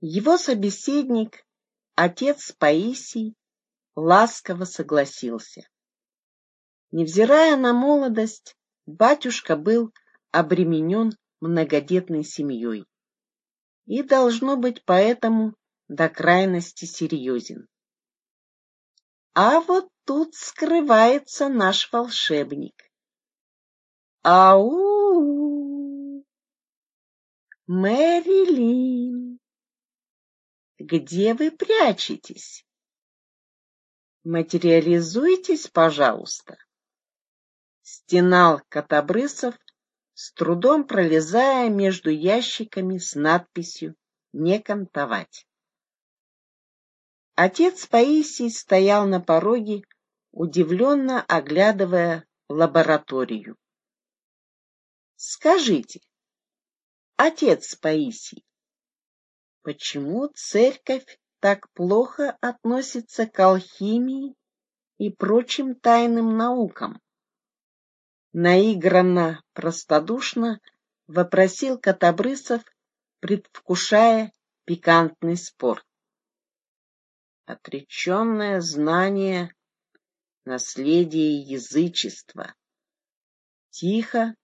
Его собеседник, отец Паисий, ласково согласился. Невзирая на молодость, батюшка был обременен многодетной семьей и, должно быть, поэтому до крайности серьезен. А вот тут скрывается наш волшебник. Ау! Мэрилин! Где вы прячетесь? Материализуйтесь, пожалуйста. Стенал Котобрысов, с трудом пролезая между ящиками с надписью «Не кантовать». Отец Паисий стоял на пороге, удивленно оглядывая лабораторию. Скажите, отец Паисий, почему церковь так плохо относится к алхимии и прочим тайным наукам? Наигранно, простодушно вопросил Котобрысов, предвкушая пикантный спор отреченное знание наследие язычества. Тихо,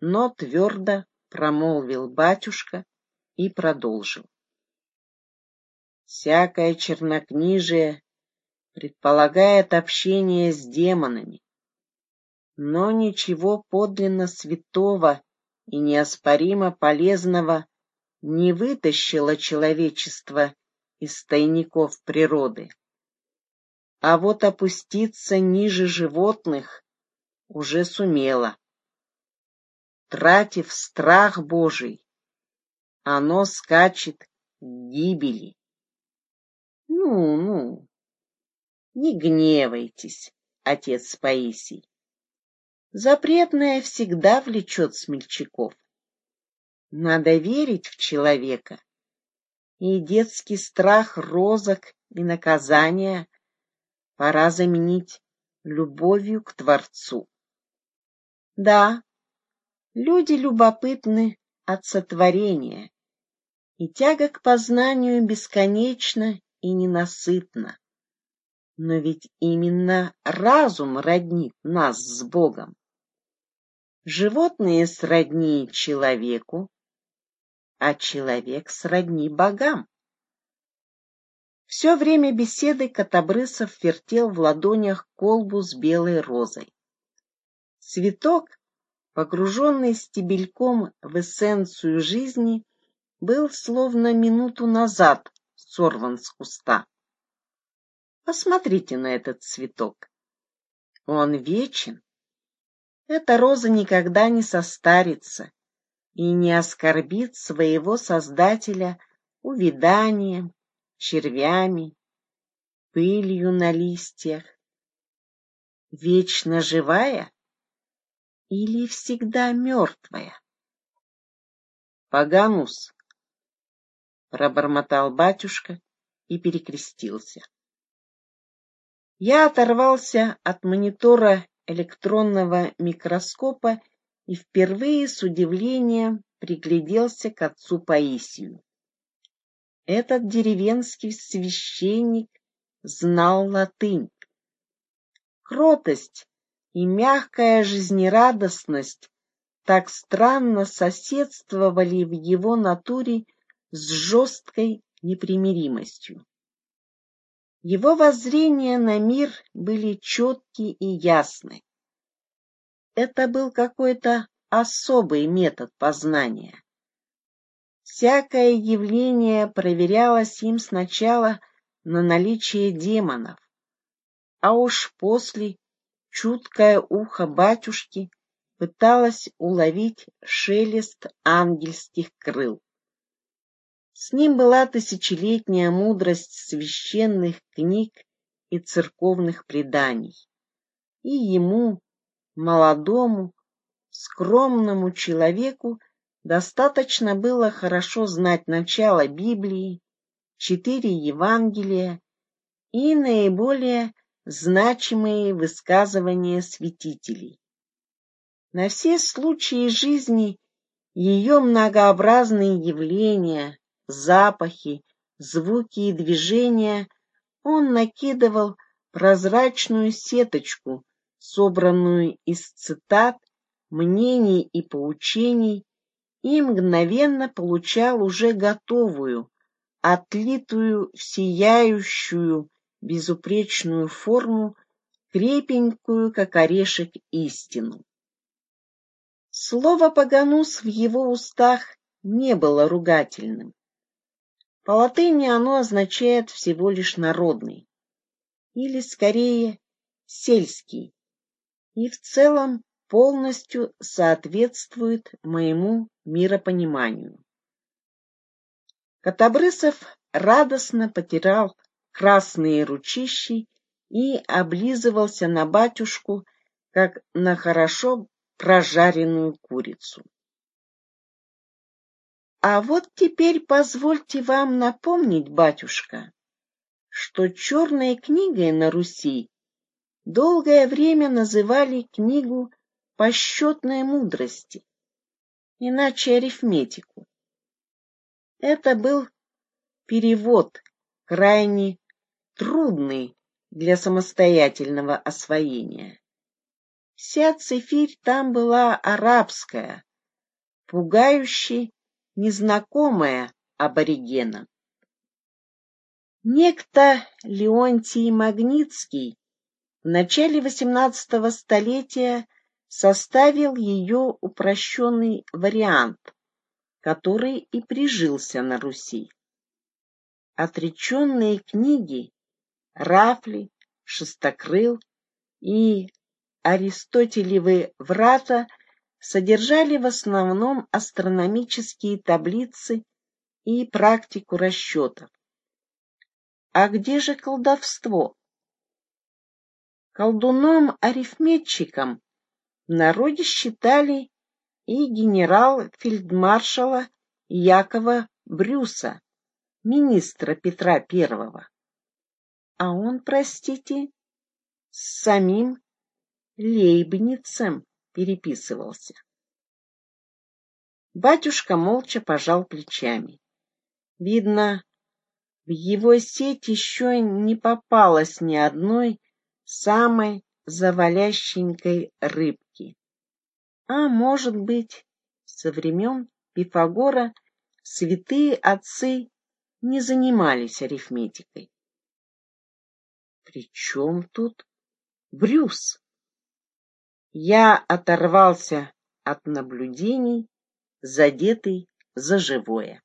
но твердо промолвил батюшка и продолжил. Всякое чернокнижие предполагает общение с демонами, но ничего подлинно святого и неоспоримо полезного не вытащило человечество из тайников природы. А вот опуститься ниже животных уже сумела. Тратив страх Божий, оно скачет к гибели. Ну, ну, не гневайтесь, отец Паисий. Запретное всегда влечет смельчаков. Надо верить в человека и детский страх розок и наказания пора заменить любовью к Творцу. Да, люди любопытны от сотворения, и тяга к познанию бесконечна и ненасытна. Но ведь именно разум роднит нас с Богом. Животные сродни человеку, а человек сродни богам. Все время беседы Котобрысов вертел в ладонях колбу с белой розой. Цветок, погруженный стебельком в эссенцию жизни, был словно минуту назад сорван с куста. Посмотрите на этот цветок. Он вечен. Эта роза никогда не состарится и не оскорбит своего Создателя увиданием, червями, пылью на листьях. Вечно живая или всегда мертвая? Паганус, пробормотал батюшка и перекрестился. Я оторвался от монитора электронного микроскопа и впервые с удивлением пригляделся к отцу Паисию. Этот деревенский священник знал латынь. Кротость и мягкая жизнерадостность так странно соседствовали в его натуре с жесткой непримиримостью. Его воззрения на мир были четки и ясны. Это был какой-то особый метод познания. Всякое явление проверялось им сначала на наличие демонов, а уж после чуткое ухо батюшки пыталось уловить шелест ангельских крыл. С ним была тысячелетняя мудрость священных книг и церковных преданий. И ему, молодому, скромному человеку достаточно было хорошо знать начало Библии, четыре Евангелия и наиболее значимые высказывания святителей. На все случаи жизни ее многообразные явления, запахи, звуки и движения он накидывал прозрачную сеточку, собранную из цитат, мнений и поучений, и мгновенно получал уже готовую, отлитую в сияющую, безупречную форму, крепенькую, как орешек, истину. Слово «паганус» в его устах не было ругательным. По латыни оно означает всего лишь «народный», или, скорее, «сельский», и в целом полностью соответствует моему миропониманию. Котобрысов радостно потирал красные ручищи и облизывался на батюшку, как на хорошо прожаренную курицу. А вот теперь позвольте вам напомнить, батюшка, что черной книгой на Руси долгое время называли книгу по счетной мудрости, иначе арифметику. Это был перевод крайне трудный для самостоятельного освоения. Вся цифирь там была арабская, пугающе незнакомая аборигенам. Некто Леонтий Магнитский в начале XVIII столетия составил ее упрощенный вариант, который и прижился на Руси. Отреченные книги Рафли, Шестокрыл и Аристотелевы врата содержали в основном астрономические таблицы и практику расчетов. А где же колдовство? Колдуном-арифметчиком в народе считали и генерал-фельдмаршала Якова Брюса, министра Петра I. А он, простите, с самим Лейбницем переписывался. Батюшка молча пожал плечами. Видно, в его сеть еще не попалось ни одной самой завалященькой рыбки. А может быть, со времен Пифагора святые отцы не занимались арифметикой. Причем тут Брюс? Я оторвался от наблюдений, задетый за живое.